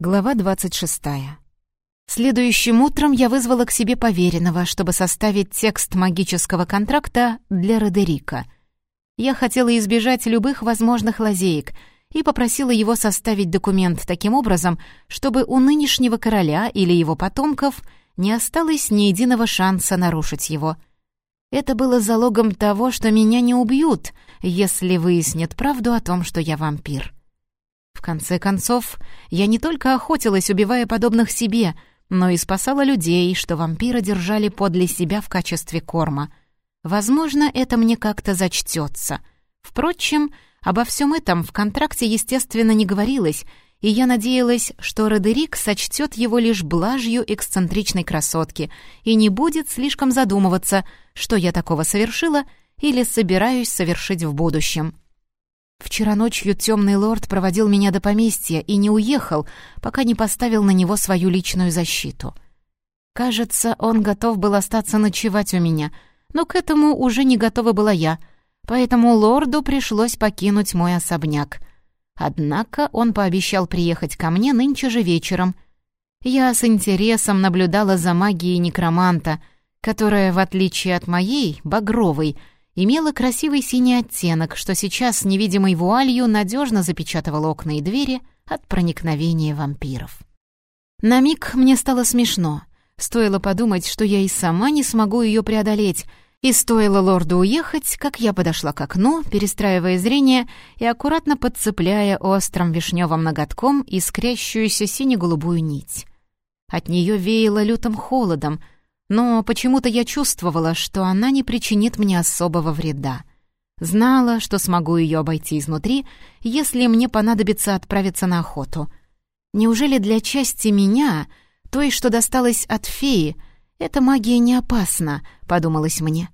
Глава 26. Следующим утром я вызвала к себе поверенного, чтобы составить текст магического контракта для Родерика. Я хотела избежать любых возможных лазеек и попросила его составить документ таким образом, чтобы у нынешнего короля или его потомков не осталось ни единого шанса нарушить его. Это было залогом того, что меня не убьют, если выяснят правду о том, что я вампир. В конце концов, я не только охотилась, убивая подобных себе, но и спасала людей, что вампира держали подле себя в качестве корма. Возможно, это мне как-то зачтется. Впрочем, обо всем этом в контракте, естественно, не говорилось, и я надеялась, что Родерик сочтет его лишь блажью эксцентричной красотки и не будет слишком задумываться, что я такого совершила или собираюсь совершить в будущем. Вчера ночью темный лорд проводил меня до поместья и не уехал, пока не поставил на него свою личную защиту. Кажется, он готов был остаться ночевать у меня, но к этому уже не готова была я, поэтому лорду пришлось покинуть мой особняк. Однако он пообещал приехать ко мне нынче же вечером. Я с интересом наблюдала за магией некроманта, которая, в отличие от моей, багровой, имела красивый синий оттенок, что сейчас невидимой вуалью надежно запечатывал окна и двери от проникновения вампиров. На миг мне стало смешно. Стоило подумать, что я и сама не смогу ее преодолеть, и стоило лорду уехать, как я подошла к окну, перестраивая зрение и аккуратно подцепляя острым вишневым ноготком искрящуюся сине-голубую нить. От нее веяло лютым холодом — но почему-то я чувствовала, что она не причинит мне особого вреда. Знала, что смогу ее обойти изнутри, если мне понадобится отправиться на охоту. Неужели для части меня, той, что досталось от феи, эта магия не опасна, подумалось мне.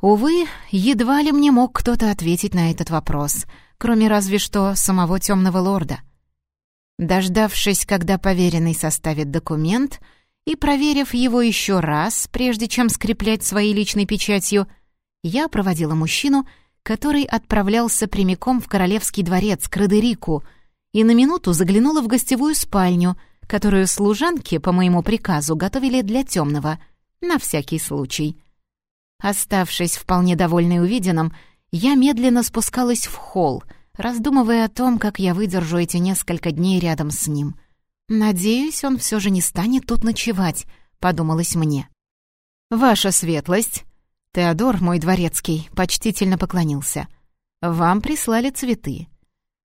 Увы, едва ли мне мог кто-то ответить на этот вопрос, кроме разве что самого темного лорда. Дождавшись, когда поверенный составит документ, и, проверив его еще раз, прежде чем скреплять своей личной печатью, я проводила мужчину, который отправлялся прямиком в королевский дворец к Родерику, и на минуту заглянула в гостевую спальню, которую служанки, по моему приказу, готовили для темного, на всякий случай. Оставшись вполне довольной увиденным, я медленно спускалась в холл, раздумывая о том, как я выдержу эти несколько дней рядом с ним — «Надеюсь, он все же не станет тут ночевать», — подумалось мне. «Ваша светлость!» Теодор, мой дворецкий, почтительно поклонился. «Вам прислали цветы».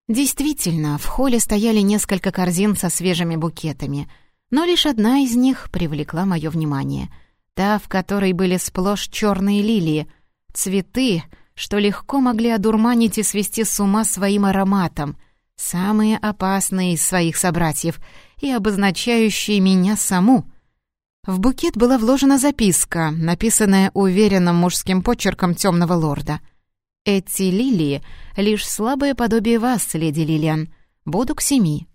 Действительно, в холле стояли несколько корзин со свежими букетами, но лишь одна из них привлекла мое внимание. Та, в которой были сплошь черные лилии, цветы, что легко могли одурманить и свести с ума своим ароматом, самые опасные из своих собратьев — и обозначающие меня саму. В букет была вложена записка, написанная уверенным мужским почерком темного лорда. «Эти лилии — лишь слабое подобие вас, леди Лилиан. Буду к семи».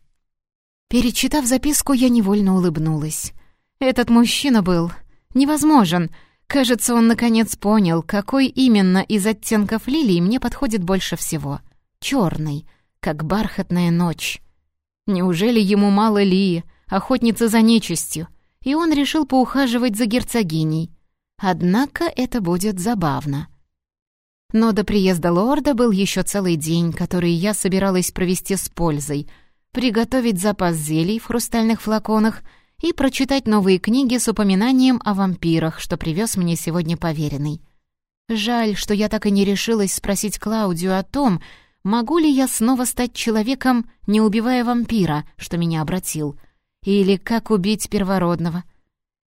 Перечитав записку, я невольно улыбнулась. Этот мужчина был невозможен. Кажется, он наконец понял, какой именно из оттенков лилий мне подходит больше всего. Черный, как бархатная ночь. Неужели ему мало Лии, охотницы за нечистью, и он решил поухаживать за герцогиней? Однако это будет забавно. Но до приезда лорда был еще целый день, который я собиралась провести с пользой, приготовить запас зелий в хрустальных флаконах и прочитать новые книги с упоминанием о вампирах, что привез мне сегодня поверенный. Жаль, что я так и не решилась спросить Клаудию о том, могу ли я снова стать человеком, не убивая вампира, что меня обратил, или как убить первородного.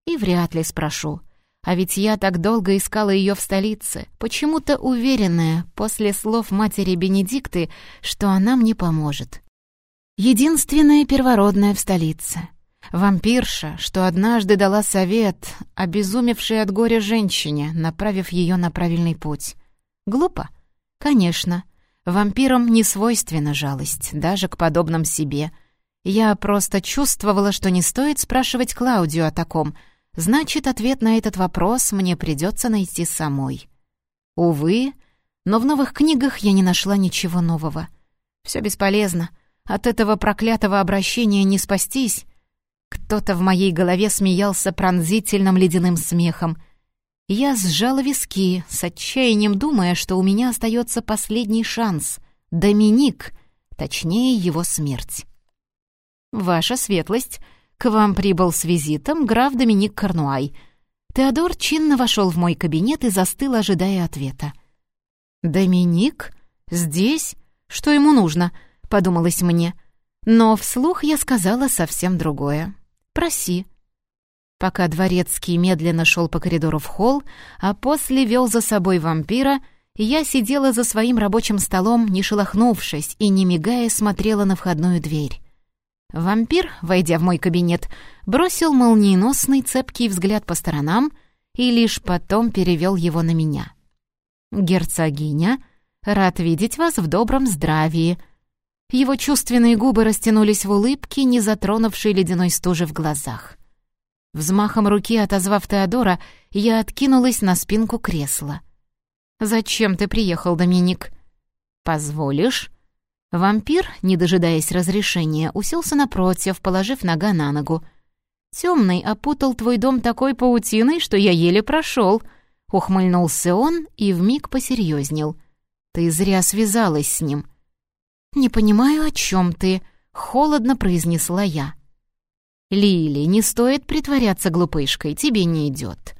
И вряд ли спрошу. А ведь я так долго искала ее в столице, почему-то уверенная после слов матери Бенедикты, что она мне поможет. Единственная первородная в столице. Вампирша, что однажды дала совет, обезумевшей от горя женщине, направив ее на правильный путь. Глупо? Конечно. Вампирам не свойственна жалость, даже к подобным себе. Я просто чувствовала, что не стоит спрашивать Клаудию о таком. Значит, ответ на этот вопрос мне придется найти самой. Увы, но в новых книгах я не нашла ничего нового. Все бесполезно. От этого проклятого обращения не спастись. Кто-то в моей голове смеялся пронзительным ледяным смехом. Я сжала виски, с отчаянием думая, что у меня остается последний шанс. Доминик, точнее, его смерть. «Ваша светлость, к вам прибыл с визитом граф Доминик Корнуай». Теодор чинно вошел в мой кабинет и застыл, ожидая ответа. «Доминик? Здесь? Что ему нужно?» — подумалось мне. Но вслух я сказала совсем другое. «Проси». Пока дворецкий медленно шел по коридору в холл, а после вел за собой вампира, я сидела за своим рабочим столом, не шелохнувшись и, не мигая, смотрела на входную дверь. Вампир, войдя в мой кабинет, бросил молниеносный цепкий взгляд по сторонам и лишь потом перевел его на меня. «Герцогиня, рад видеть вас в добром здравии». Его чувственные губы растянулись в улыбке, не затронувшей ледяной стужи в глазах. Взмахом руки, отозвав Теодора, я откинулась на спинку кресла. «Зачем ты приехал, Доминик?» «Позволишь?» Вампир, не дожидаясь разрешения, уселся напротив, положив нога на ногу. «Темный опутал твой дом такой паутиной, что я еле прошел», — ухмыльнулся он и вмиг посерьезнел. «Ты зря связалась с ним». «Не понимаю, о чем ты», — холодно произнесла я. «Лили, не стоит притворяться глупышкой, тебе не идет».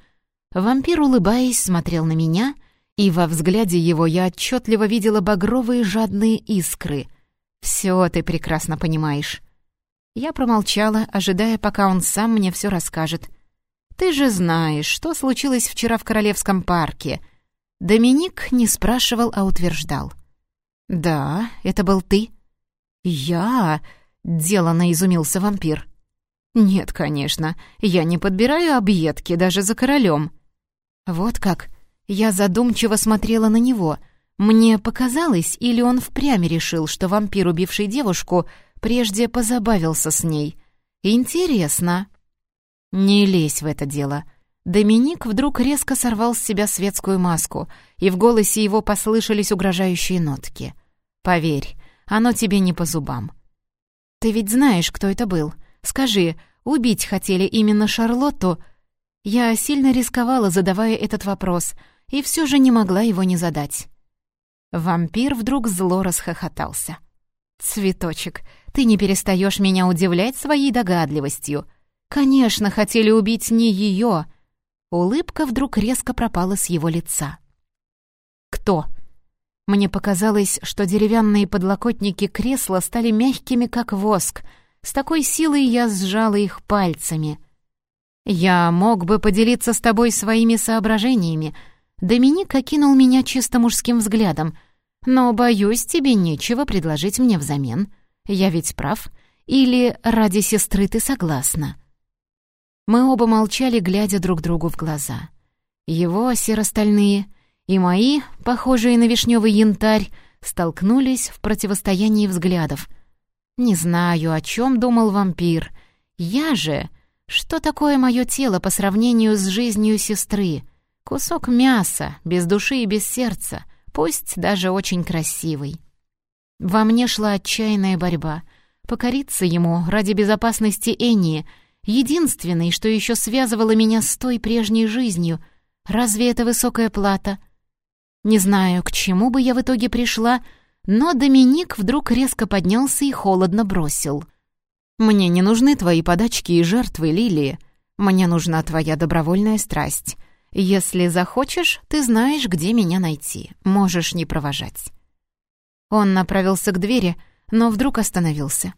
Вампир, улыбаясь, смотрел на меня — и во взгляде его я отчетливо видела багровые жадные искры. «Все ты прекрасно понимаешь». Я промолчала, ожидая, пока он сам мне все расскажет. «Ты же знаешь, что случилось вчера в Королевском парке». Доминик не спрашивал, а утверждал. «Да, это был ты». «Я?» — деланно изумился вампир. «Нет, конечно, я не подбираю объедки даже за королем». «Вот как?» Я задумчиво смотрела на него. Мне показалось, или он впрямь решил, что вампир, убивший девушку, прежде позабавился с ней. Интересно. Не лезь в это дело. Доминик вдруг резко сорвал с себя светскую маску, и в голосе его послышались угрожающие нотки. «Поверь, оно тебе не по зубам». «Ты ведь знаешь, кто это был. Скажи, убить хотели именно Шарлотту?» Я сильно рисковала, задавая этот вопрос — и все же не могла его не задать. Вампир вдруг зло расхохотался. «Цветочек, ты не перестаешь меня удивлять своей догадливостью. Конечно, хотели убить не ее». Улыбка вдруг резко пропала с его лица. «Кто?» Мне показалось, что деревянные подлокотники кресла стали мягкими, как воск. С такой силой я сжала их пальцами. «Я мог бы поделиться с тобой своими соображениями», Доминик окинул меня чисто мужским взглядом. «Но, боюсь, тебе нечего предложить мне взамен. Я ведь прав. Или ради сестры ты согласна?» Мы оба молчали, глядя друг другу в глаза. Его серо-стальные и мои, похожие на вишневый янтарь, столкнулись в противостоянии взглядов. Не знаю, о чем думал вампир. Я же... Что такое мое тело по сравнению с жизнью сестры? Кусок мяса, без души и без сердца, пусть даже очень красивый. Во мне шла отчаянная борьба. Покориться ему ради безопасности Энни, единственной, что еще связывало меня с той прежней жизнью. Разве это высокая плата? Не знаю, к чему бы я в итоге пришла, но Доминик вдруг резко поднялся и холодно бросил. «Мне не нужны твои подачки и жертвы, Лилии. Мне нужна твоя добровольная страсть. «Если захочешь, ты знаешь, где меня найти. Можешь не провожать». Он направился к двери, но вдруг остановился.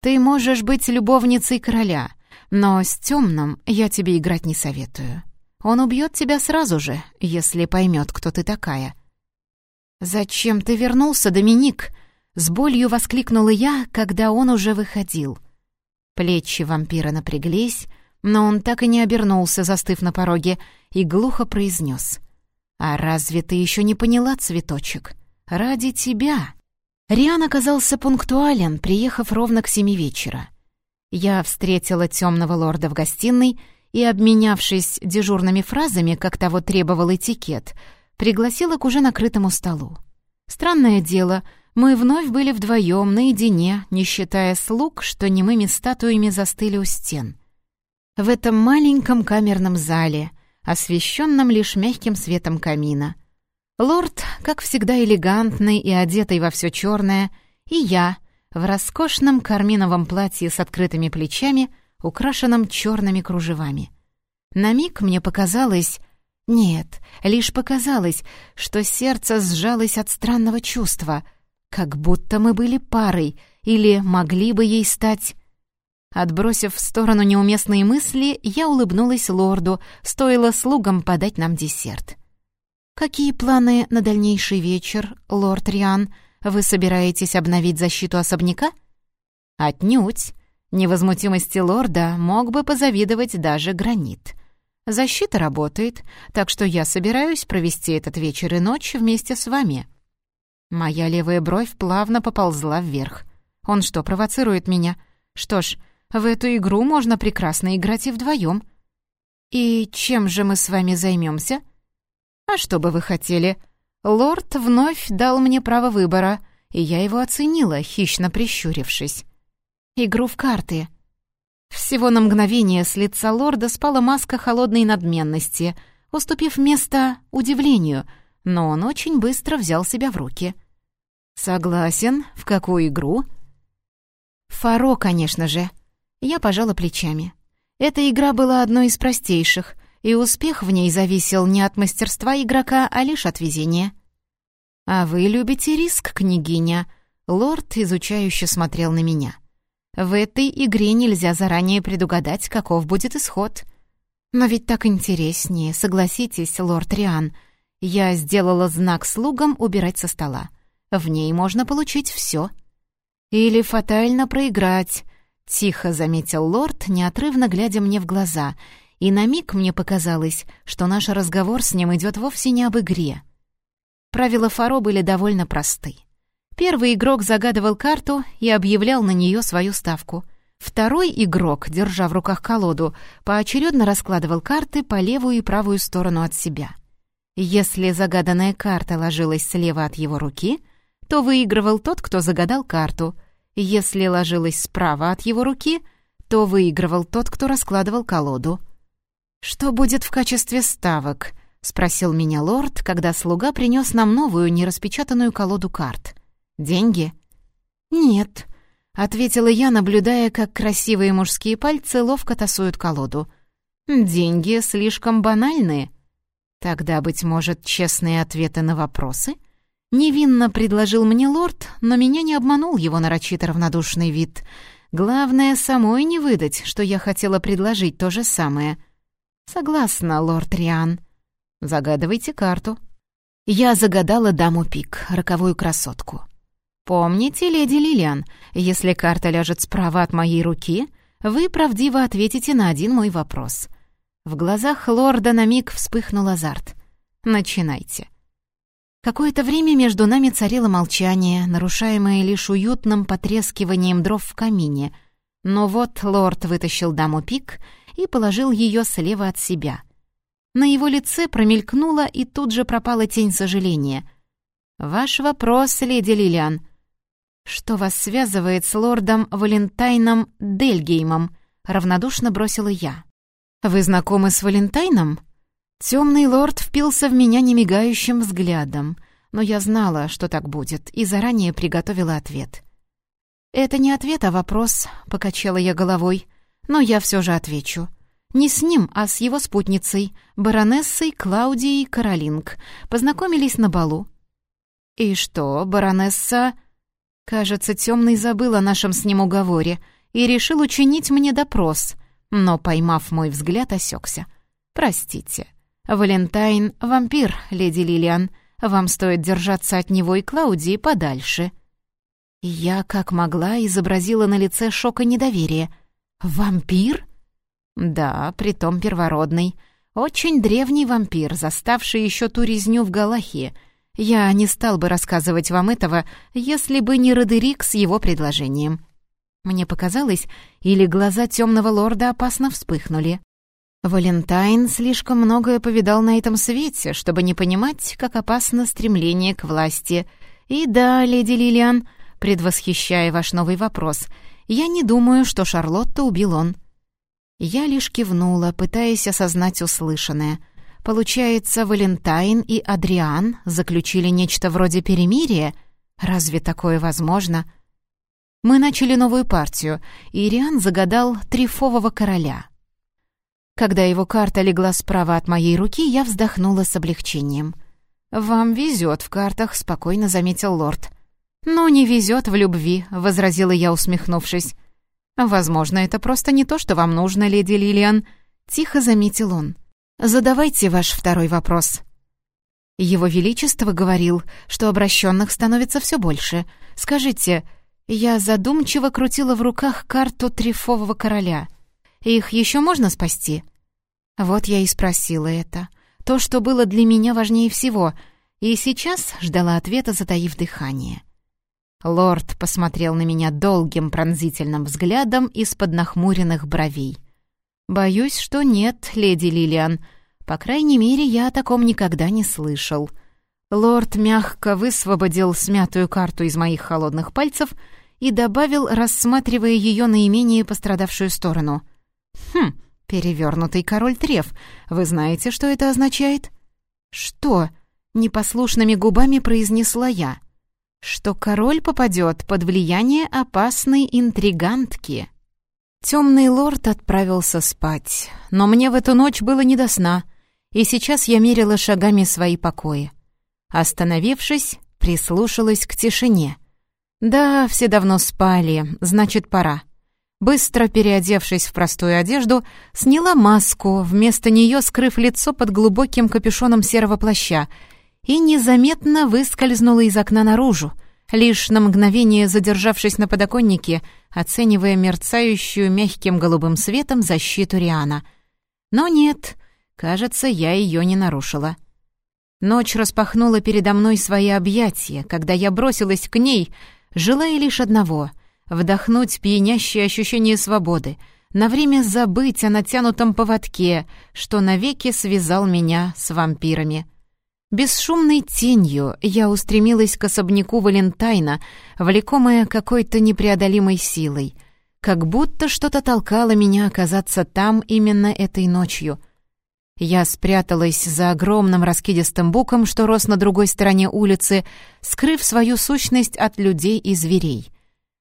«Ты можешь быть любовницей короля, но с темным я тебе играть не советую. Он убьет тебя сразу же, если поймет, кто ты такая». «Зачем ты вернулся, Доминик?» С болью воскликнула я, когда он уже выходил. Плечи вампира напряглись, но он так и не обернулся, застыв на пороге, и глухо произнес. «А разве ты еще не поняла, цветочек? Ради тебя!» Риан оказался пунктуален, приехав ровно к семи вечера. Я встретила темного лорда в гостиной и, обменявшись дежурными фразами, как того требовал этикет, пригласила к уже накрытому столу. Странное дело, Мы вновь были вдвоем, наедине, не считая слуг, что немыми статуями застыли у стен. В этом маленьком камерном зале, освещенном лишь мягким светом камина. Лорд, как всегда элегантный и одетый во все черное, и я в роскошном карминовом платье с открытыми плечами, украшенном черными кружевами. На миг мне показалось... Нет, лишь показалось, что сердце сжалось от странного чувства — как будто мы были парой или могли бы ей стать. Отбросив в сторону неуместные мысли, я улыбнулась лорду, стоило слугам подать нам десерт. «Какие планы на дальнейший вечер, лорд Риан? Вы собираетесь обновить защиту особняка?» «Отнюдь. Невозмутимости лорда мог бы позавидовать даже гранит. Защита работает, так что я собираюсь провести этот вечер и ночь вместе с вами». Моя левая бровь плавно поползла вверх. Он что, провоцирует меня? Что ж, в эту игру можно прекрасно играть и вдвоем. И чем же мы с вами займемся? А что бы вы хотели? Лорд вновь дал мне право выбора, и я его оценила, хищно прищурившись. Игру в карты. Всего на мгновение с лица лорда спала маска холодной надменности, уступив место удивлению — но он очень быстро взял себя в руки. «Согласен. В какую игру?» «Фаро, конечно же». Я пожала плечами. Эта игра была одной из простейших, и успех в ней зависел не от мастерства игрока, а лишь от везения. «А вы любите риск, княгиня?» Лорд изучающе смотрел на меня. «В этой игре нельзя заранее предугадать, каков будет исход». «Но ведь так интереснее, согласитесь, лорд Риан», я сделала знак слугам убирать со стола. В ней можно получить все. Или фатально проиграть, тихо заметил лорд, неотрывно глядя мне в глаза, и на миг мне показалось, что наш разговор с ним идет вовсе не об игре. Правила Фаро были довольно просты. Первый игрок загадывал карту и объявлял на нее свою ставку. Второй игрок, держа в руках колоду, поочередно раскладывал карты по левую и правую сторону от себя — если загаданная карта ложилась слева от его руки, то выигрывал тот, кто загадал карту. Если ложилась справа от его руки, то выигрывал тот, кто раскладывал колоду. «Что будет в качестве ставок?» — спросил меня лорд, когда слуга принес нам новую нераспечатанную колоду карт. «Деньги?» «Нет», — ответила я, наблюдая, как красивые мужские пальцы ловко тасуют колоду. «Деньги слишком банальные», Тогда, быть может, честные ответы на вопросы? Невинно предложил мне лорд, но меня не обманул его нарочито равнодушный вид. Главное, самой не выдать, что я хотела предложить то же самое. Согласна, лорд Риан. Загадывайте карту. Я загадала даму пик, роковую красотку. Помните, леди Лилиан, если карта ляжет справа от моей руки, вы правдиво ответите на один мой вопрос — в глазах лорда на миг вспыхнул азарт. «Начинайте». Какое-то время между нами царило молчание, нарушаемое лишь уютным потрескиванием дров в камине. Но вот лорд вытащил даму пик и положил ее слева от себя. На его лице промелькнула и тут же пропала тень сожаления. «Ваш вопрос, леди Лилиан». «Что вас связывает с лордом Валентайном Дельгеймом?» — равнодушно бросила я. «Вы знакомы с Валентайном?» Темный лорд впился в меня немигающим взглядом, но я знала, что так будет, и заранее приготовила ответ. «Это не ответ, а вопрос», — покачала я головой, но я все же отвечу. Не с ним, а с его спутницей, баронессой Клаудией Каролинг, познакомились на балу. «И что, баронесса...» Кажется, темный забыл о нашем с ним уговоре и решил учинить мне допрос — но, поймав мой взгляд, осекся. «Простите. Валентайн — вампир, леди Лилиан. Вам стоит держаться от него и Клаудии подальше». Я, как могла, изобразила на лице шок и недоверие. «Вампир?» «Да, притом первородный. Очень древний вампир, заставший еще ту резню в Галахии. Я не стал бы рассказывать вам этого, если бы не Родерик с его предложением. Мне показалось, или глаза темного лорда опасно вспыхнули. Валентайн слишком многое повидал на этом свете, чтобы не понимать, как опасно стремление к власти. «И да, леди Лилиан», предвосхищая ваш новый вопрос, «я не думаю, что Шарлотта убил он». Я лишь кивнула, пытаясь осознать услышанное. Получается, Валентайн и Адриан заключили нечто вроде перемирия? Разве такое возможно? Мы начали новую партию, и Ириан загадал трифового короля. Когда его карта легла справа от моей руки, я вздохнула с облегчением. «Вам везет в картах», — спокойно заметил лорд. «Ну, не везет в любви», — возразила я, усмехнувшись. «Возможно, это просто не то, что вам нужно, леди Лилиан», — тихо заметил он. «Задавайте ваш второй вопрос». Его Величество говорил, что обращенных становится все больше. Скажите, я задумчиво крутила в руках карту Трифового короля. Их еще можно спасти? Вот я и спросила это. То, что было для меня важнее всего, и сейчас ждала ответа, затаив дыхание. Лорд посмотрел на меня долгим пронзительным взглядом из-под нахмуренных бровей. «Боюсь, что нет, леди Лилиан. По крайней мере, я о таком никогда не слышал». Лорд мягко высвободил смятую карту из моих холодных пальцев и добавил, рассматривая ее наименее пострадавшую сторону. «Хм, перевернутый король Треф. Вы знаете, что это означает?» «Что?» — непослушными губами произнесла я что король попадет под влияние опасной интригантки. Темный лорд отправился спать, но мне в эту ночь было не до сна, и сейчас я мерила шагами свои покои. Остановившись, прислушалась к тишине. Да, все давно спали, значит, пора. Быстро переодевшись в простую одежду, сняла маску, вместо нее скрыв лицо под глубоким капюшоном серого плаща — и незаметно выскользнула из окна наружу, лишь на мгновение задержавшись на подоконнике, оценивая мерцающую мягким голубым светом защиту Риана. Но нет, кажется, я ее не нарушила. Ночь распахнула передо мной свои объятия, когда я бросилась к ней, желая лишь одного — вдохнуть пьянящее ощущение свободы, на время забыть о натянутом поводке, что навеки связал меня с вампирами. Бесшумной тенью я устремилась к особняку Валентайна, влекомая какой-то непреодолимой силой. Как будто что-то толкало меня оказаться там именно этой ночью. Я спряталась за огромным раскидистым буком, что рос на другой стороне улицы, скрыв свою сущность от людей и зверей.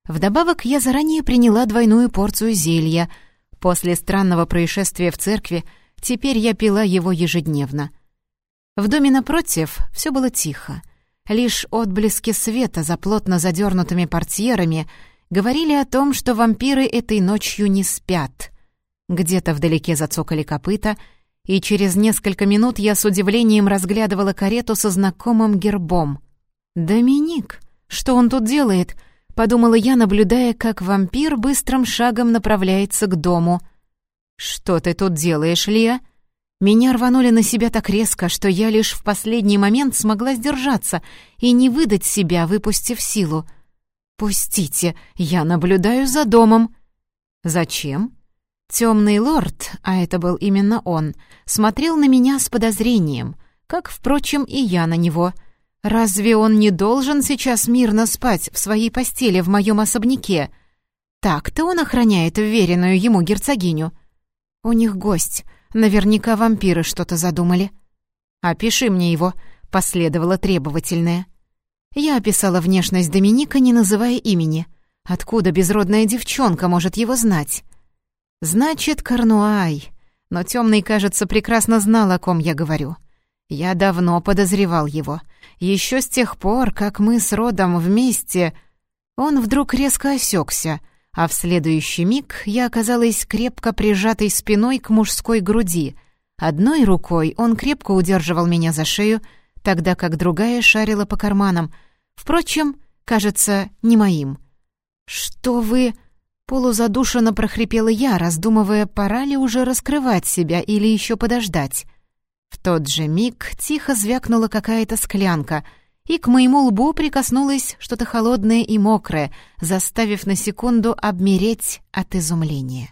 Вдобавок я заранее приняла двойную порцию зелья. После странного происшествия в церкви теперь я пила его ежедневно — в доме напротив все было тихо. Лишь отблески света за плотно задернутыми портьерами говорили о том, что вампиры этой ночью не спят. Где-то вдалеке зацокали копыта, и через несколько минут я с удивлением разглядывала карету со знакомым гербом. «Доминик, что он тут делает?» — подумала я, наблюдая, как вампир быстрым шагом направляется к дому. «Что ты тут делаешь, Лия?» Меня рванули на себя так резко, что я лишь в последний момент смогла сдержаться и не выдать себя, выпустив силу. «Пустите, я наблюдаю за домом». «Зачем?» Темный лорд, а это был именно он, смотрел на меня с подозрением, как, впрочем, и я на него. Разве он не должен сейчас мирно спать в своей постели в моем особняке? Так-то он охраняет веренную ему герцогиню. У них гость, Наверняка вампиры что-то задумали. «Опиши мне его», — последовало требовательное. Я описала внешность Доминика, не называя имени. Откуда безродная девчонка может его знать? Значит, Корнуай. Но темный, кажется, прекрасно знал, о ком я говорю. Я давно подозревал его. Еще с тех пор, как мы с Родом вместе... Он вдруг резко осекся — а в следующий миг я оказалась крепко прижатой спиной к мужской груди. Одной рукой он крепко удерживал меня за шею, тогда как другая шарила по карманам. Впрочем, кажется, не моим. «Что вы...» — полузадушенно прохрипела я, раздумывая, пора ли уже раскрывать себя или еще подождать. В тот же миг тихо звякнула какая-то склянка — и к моему лбу прикоснулось что-то холодное и мокрое, заставив на секунду обмереть от изумления.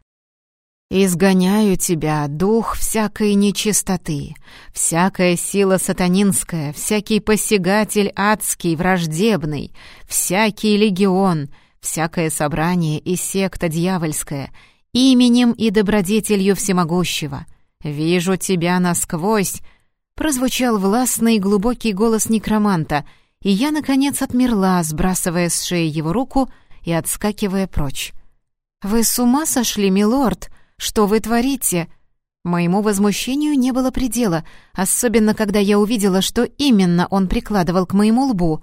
«Изгоняю тебя, дух всякой нечистоты, всякая сила сатанинская, всякий посягатель адский, враждебный, всякий легион, всякое собрание и секта дьявольская, именем и добродетелью всемогущего. Вижу тебя насквозь!» Прозвучал властный глубокий голос некроманта, и я, наконец, отмерла, сбрасывая с шеи его руку и отскакивая прочь. «Вы с ума сошли, милорд?» Что вы творите?» Моему возмущению не было предела, особенно когда я увидела, что именно он прикладывал к моему лбу.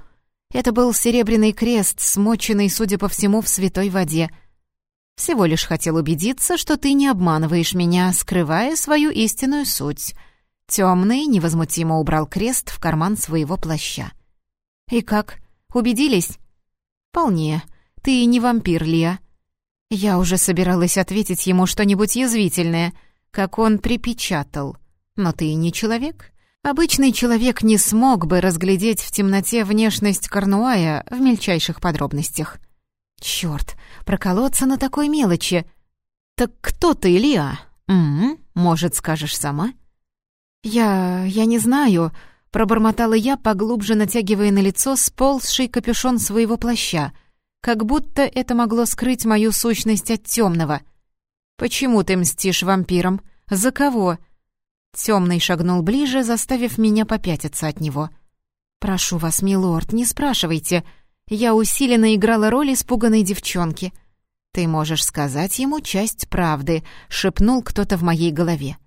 Это был серебряный крест, смоченный, судя по всему, в святой воде. Всего лишь хотел убедиться, что ты не обманываешь меня, скрывая свою истинную суть. Темный невозмутимо убрал крест в карман своего плаща. «И как? Убедились?» «Вполне. Ты не вампир, Лия. Я уже собиралась ответить ему что-нибудь язвительное, как он припечатал. «Но ты не человек. Обычный человек не смог бы разглядеть в темноте внешность Корнуая в мельчайших подробностях». «Чёрт, проколоться на такой мелочи!» «Так кто ты, Илья? М может, скажешь сама?» «Я... я не знаю», — пробормотала я, поглубже натягивая на лицо сползший капюшон своего плаща — как будто это могло скрыть мою сущность от темного. «Почему ты мстишь вампирам? За кого?» Темный шагнул ближе, заставив меня попятиться от него. «Прошу вас, милорд, не спрашивайте. Я усиленно играла роль испуганной девчонки. Ты можешь сказать ему часть правды», — шепнул кто-то в моей голове.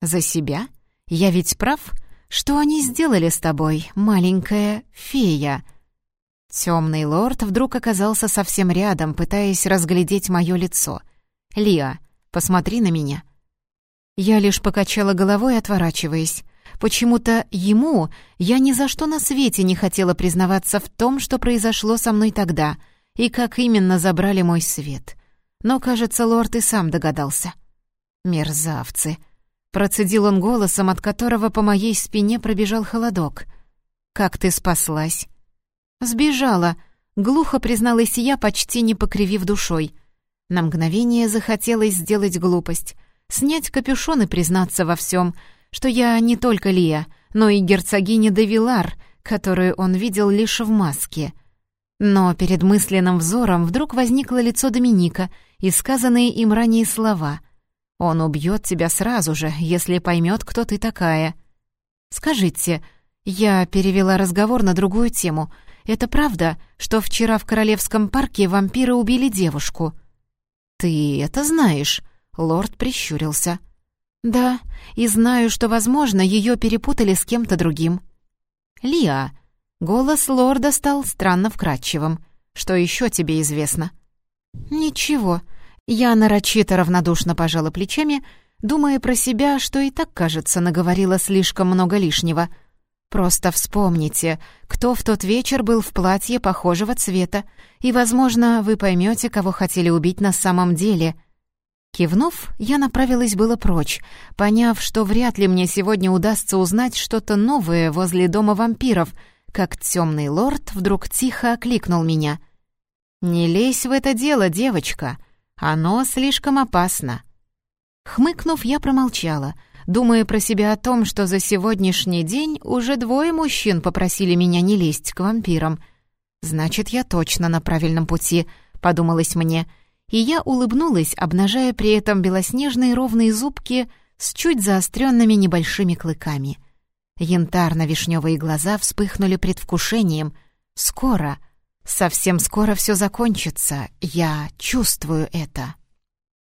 «За себя? Я ведь прав? Что они сделали с тобой, маленькая фея?» Темный лорд вдруг оказался совсем рядом, пытаясь разглядеть мое лицо. «Лиа, посмотри на меня». Я лишь покачала головой, отворачиваясь. Почему-то ему я ни за что на свете не хотела признаваться в том, что произошло со мной тогда, и как именно забрали мой свет. Но, кажется, лорд и сам догадался. «Мерзавцы!» Процедил он голосом, от которого по моей спине пробежал холодок. «Как ты спаслась?» «Сбежала», — глухо призналась я, почти не покривив душой. На мгновение захотелось сделать глупость, снять капюшон и признаться во всем, что я не только Лия, но и герцогиня де Вилар, которую он видел лишь в маске. Но перед мысленным взором вдруг возникло лицо Доминика и сказанные им ранее слова. «Он убьет тебя сразу же, если поймет, кто ты такая». «Скажите», — я перевела разговор на другую тему — это правда, что вчера в Королевском парке вампиры убили девушку?» «Ты это знаешь?» — лорд прищурился. «Да, и знаю, что, возможно, ее перепутали с кем-то другим». «Лиа!» — голос лорда стал странно вкрадчивым. «Что еще тебе известно?» «Ничего». Я нарочито равнодушно пожала плечами, думая про себя, что и так, кажется, наговорила слишком много лишнего — Просто вспомните, кто в тот вечер был в платье похожего цвета, и, возможно, вы поймете, кого хотели убить на самом деле. Кивнув, я направилась было прочь, поняв, что вряд ли мне сегодня удастся узнать что-то новое возле дома вампиров, как темный лорд вдруг тихо окликнул меня. «Не лезь в это дело, девочка, оно слишком опасно». Хмыкнув, я промолчала — думая про себя о том, что за сегодняшний день уже двое мужчин попросили меня не лезть к вампирам. «Значит, я точно на правильном пути», — подумалось мне, и я улыбнулась, обнажая при этом белоснежные ровные зубки с чуть заостренными небольшими клыками. Янтарно-вишневые глаза вспыхнули предвкушением. «Скоро, совсем скоро все закончится, я чувствую это».